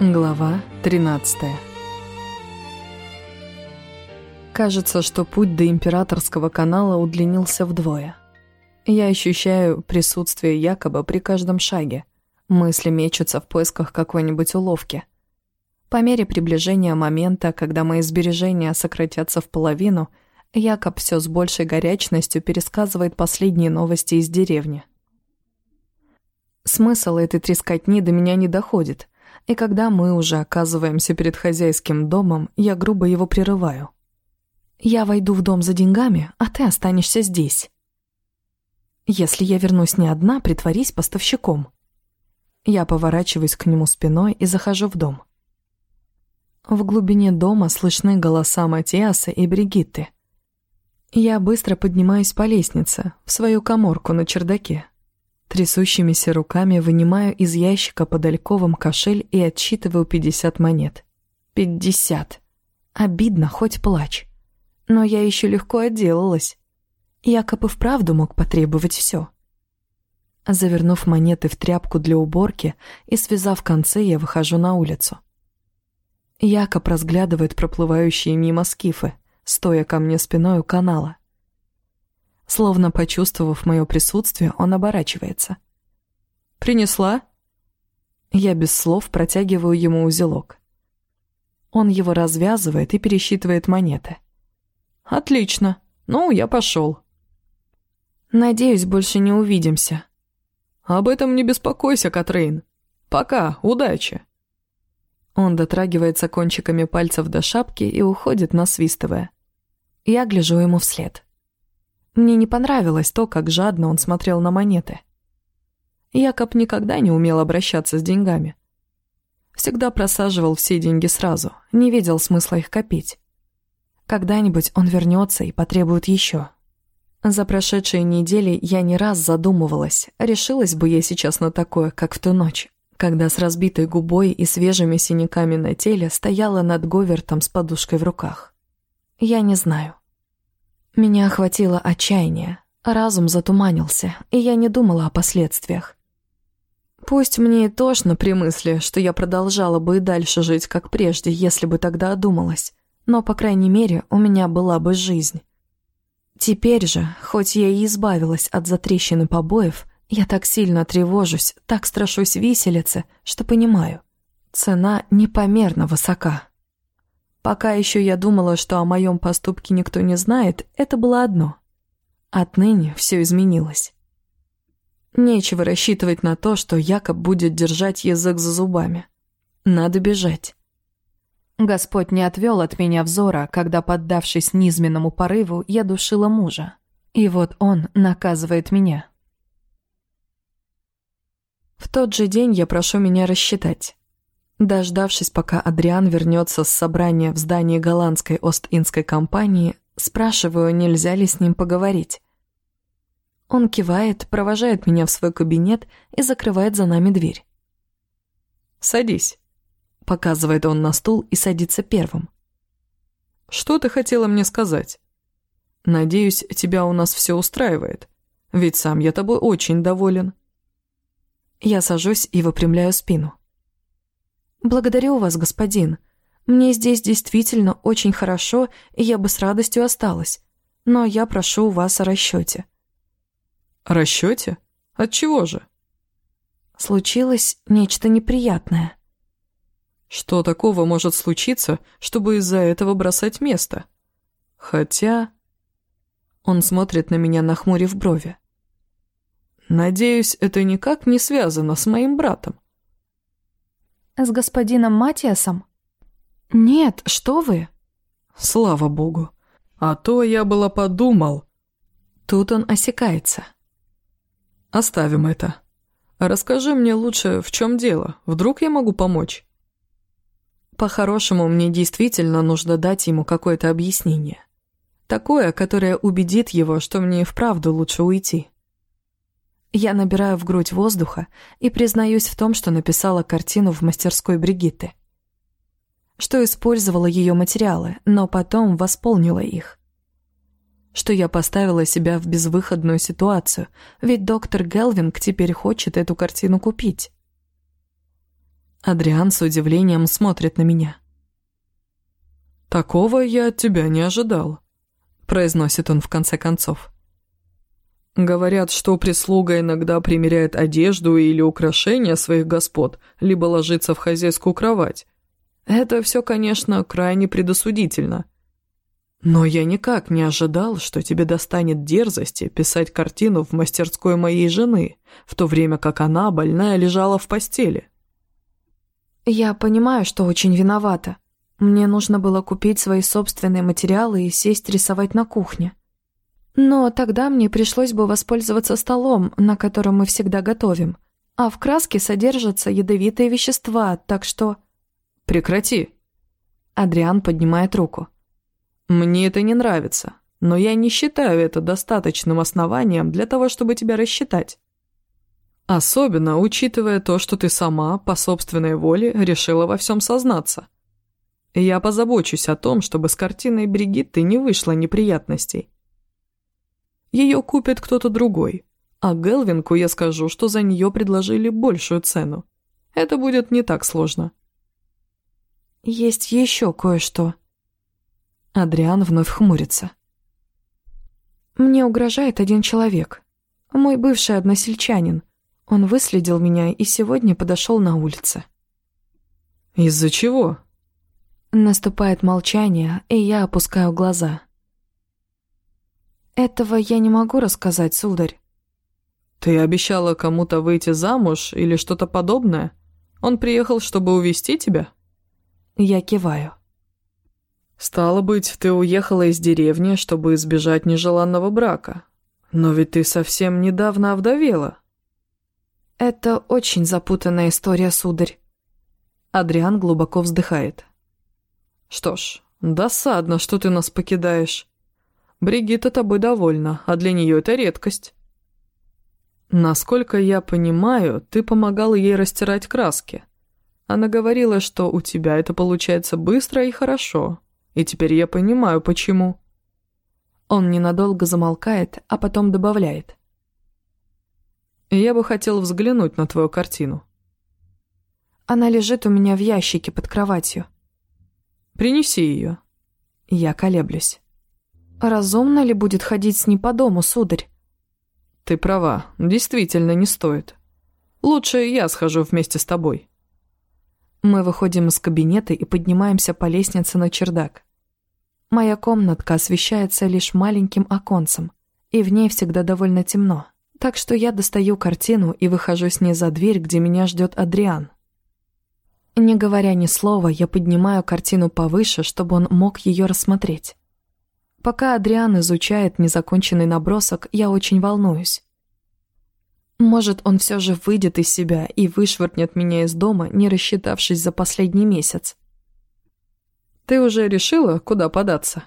Глава 13 Кажется, что путь до императорского канала удлинился вдвое. Я ощущаю присутствие якобы при каждом шаге. Мысли мечутся в поисках какой-нибудь уловки. По мере приближения момента, когда мои сбережения сократятся в половину, Якоб все с большей горячностью пересказывает последние новости из деревни. Смысл этой трескотни до меня не доходит, и когда мы уже оказываемся перед хозяйским домом, я грубо его прерываю. «Я войду в дом за деньгами, а ты останешься здесь. Если я вернусь не одна, притворись поставщиком». Я поворачиваюсь к нему спиной и захожу в дом. В глубине дома слышны голоса Матиаса и Бригитты. Я быстро поднимаюсь по лестнице, в свою коморку на чердаке, Трясущимися руками вынимаю из ящика под альковом кошель и отсчитываю 50 монет. 50. Обидно, хоть плачь. Но я еще легко отделалась. Якоб и вправду мог потребовать все. Завернув монеты в тряпку для уборки и связав концы, я выхожу на улицу. Якоб разглядывает проплывающие мимо скифы, стоя ко мне спиной у канала. Словно почувствовав мое присутствие, он оборачивается. «Принесла?» Я без слов протягиваю ему узелок. Он его развязывает и пересчитывает монеты. «Отлично. Ну, я пошел». «Надеюсь, больше не увидимся». «Об этом не беспокойся, Катрейн. Пока, удачи». Он дотрагивается кончиками пальцев до шапки и уходит, насвистывая. Я гляжу ему вслед. Мне не понравилось то, как жадно он смотрел на монеты. Якоб никогда не умел обращаться с деньгами. Всегда просаживал все деньги сразу, не видел смысла их копить. Когда-нибудь он вернется и потребует еще. За прошедшие недели я не раз задумывалась, решилась бы я сейчас на такое, как в ту ночь, когда с разбитой губой и свежими синяками на теле стояла над Говертом с подушкой в руках. Я не знаю. Меня охватило отчаяние, разум затуманился, и я не думала о последствиях. Пусть мне и тошно при мысли, что я продолжала бы и дальше жить, как прежде, если бы тогда одумалась, но, по крайней мере, у меня была бы жизнь. Теперь же, хоть я и избавилась от затрещины побоев, я так сильно тревожусь, так страшусь виселицы, что понимаю, цена непомерно высока. Пока еще я думала, что о моем поступке никто не знает, это было одно. Отныне все изменилось. Нечего рассчитывать на то, что Якоб будет держать язык за зубами. Надо бежать. Господь не отвел от меня взора, когда, поддавшись низменному порыву, я душила мужа. И вот он наказывает меня. В тот же день я прошу меня рассчитать. Дождавшись, пока Адриан вернется с собрания в здании голландской Ост-Индской компании, спрашиваю, нельзя ли с ним поговорить. Он кивает, провожает меня в свой кабинет и закрывает за нами дверь. «Садись», — показывает он на стул и садится первым. «Что ты хотела мне сказать? Надеюсь, тебя у нас все устраивает, ведь сам я тобой очень доволен». Я сажусь и выпрямляю спину. «Благодарю вас, господин. Мне здесь действительно очень хорошо, и я бы с радостью осталась. Но я прошу у вас о расчете». «Расчете? От чего же?» «Случилось нечто неприятное». «Что такого может случиться, чтобы из-за этого бросать место? Хотя...» Он смотрит на меня, нахмурив брови. «Надеюсь, это никак не связано с моим братом». С господином Матиасом? Нет, что вы? Слава богу. А то я было подумал. Тут он осекается. Оставим это. Расскажи мне лучше, в чем дело. Вдруг я могу помочь? По-хорошему, мне действительно нужно дать ему какое-то объяснение. Такое, которое убедит его, что мне и вправду лучше уйти. Я набираю в грудь воздуха и признаюсь в том, что написала картину в мастерской Бригитты. Что использовала ее материалы, но потом восполнила их. что я поставила себя в безвыходную ситуацию, ведь доктор Гелвинг теперь хочет эту картину купить. Адриан с удивлением смотрит на меня. «Такого я от тебя не ожидал», — произносит он в конце концов. «Говорят, что прислуга иногда примеряет одежду или украшения своих господ, либо ложится в хозяйскую кровать. Это все, конечно, крайне предосудительно. Но я никак не ожидал, что тебе достанет дерзости писать картину в мастерской моей жены, в то время как она, больная, лежала в постели. Я понимаю, что очень виновата. Мне нужно было купить свои собственные материалы и сесть рисовать на кухне. Но тогда мне пришлось бы воспользоваться столом, на котором мы всегда готовим. А в краске содержатся ядовитые вещества, так что... Прекрати. Адриан поднимает руку. Мне это не нравится, но я не считаю это достаточным основанием для того, чтобы тебя рассчитать. Особенно учитывая то, что ты сама, по собственной воле, решила во всем сознаться. Я позабочусь о том, чтобы с картиной Бригитты не вышло неприятностей. Ее купит кто-то другой, а Гелвинку я скажу, что за нее предложили большую цену. Это будет не так сложно. Есть еще кое-что. Адриан вновь хмурится. Мне угрожает один человек. Мой бывший односельчанин. Он выследил меня и сегодня подошел на улице. «Из-за чего?» Наступает молчание, и я опускаю глаза. «Этого я не могу рассказать, сударь». «Ты обещала кому-то выйти замуж или что-то подобное? Он приехал, чтобы увести тебя?» Я киваю. «Стало быть, ты уехала из деревни, чтобы избежать нежеланного брака. Но ведь ты совсем недавно овдовела». «Это очень запутанная история, сударь». Адриан глубоко вздыхает. «Что ж, досадно, что ты нас покидаешь. Бригитта тобой довольна, а для нее это редкость». «Насколько я понимаю, ты помогала ей растирать краски. Она говорила, что у тебя это получается быстро и хорошо, и теперь я понимаю, почему». Он ненадолго замолкает, а потом добавляет. Я бы хотел взглянуть на твою картину. Она лежит у меня в ящике под кроватью. Принеси ее. Я колеблюсь. Разумно ли будет ходить с ней по дому, сударь? Ты права, действительно не стоит. Лучше я схожу вместе с тобой. Мы выходим из кабинета и поднимаемся по лестнице на чердак. Моя комнатка освещается лишь маленьким оконцем, и в ней всегда довольно темно. Так что я достаю картину и выхожу с ней за дверь, где меня ждет Адриан. Не говоря ни слова, я поднимаю картину повыше, чтобы он мог ее рассмотреть. Пока Адриан изучает незаконченный набросок, я очень волнуюсь. Может, он все же выйдет из себя и вышвырнет меня из дома, не рассчитавшись за последний месяц. «Ты уже решила, куда податься?»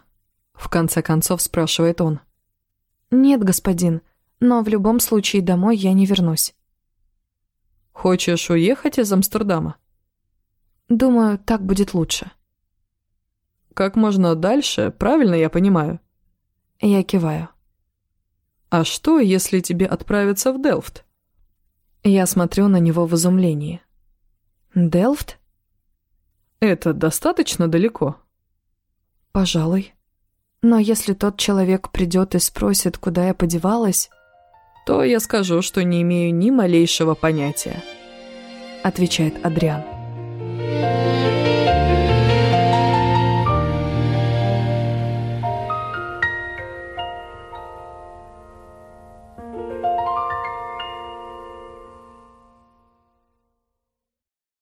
В конце концов спрашивает он. «Нет, господин», но в любом случае домой я не вернусь. Хочешь уехать из Амстердама? Думаю, так будет лучше. Как можно дальше, правильно я понимаю? Я киваю. А что, если тебе отправиться в Делфт? Я смотрю на него в изумлении. Делфт? Это достаточно далеко? Пожалуй. Но если тот человек придет и спросит, куда я подевалась то я скажу, что не имею ни малейшего понятия», — отвечает Адриан.